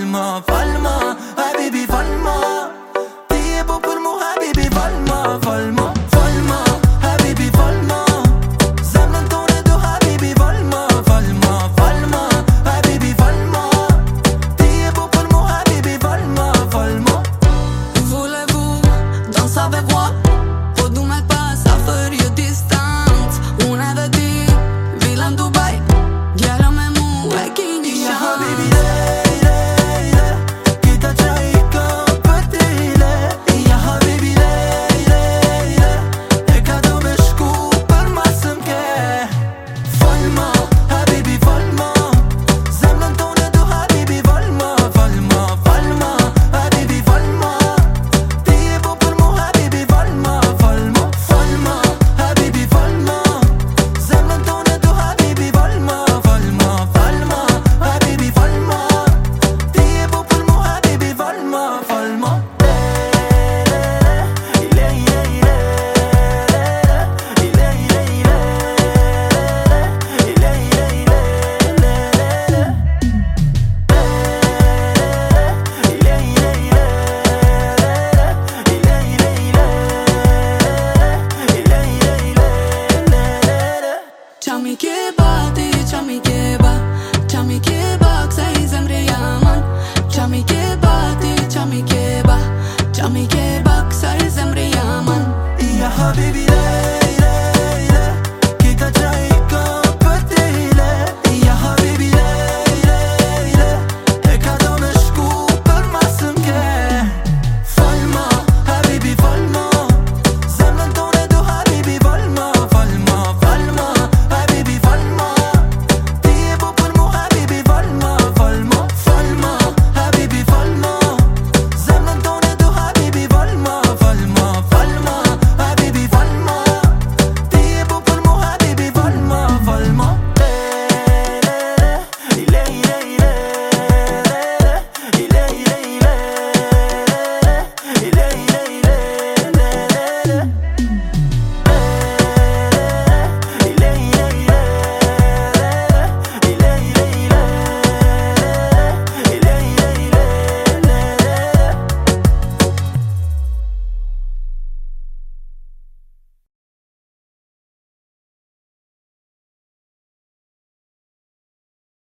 Palma, Palma, Habibi Palma. همه که بکسر زمر یمن یا حبیبی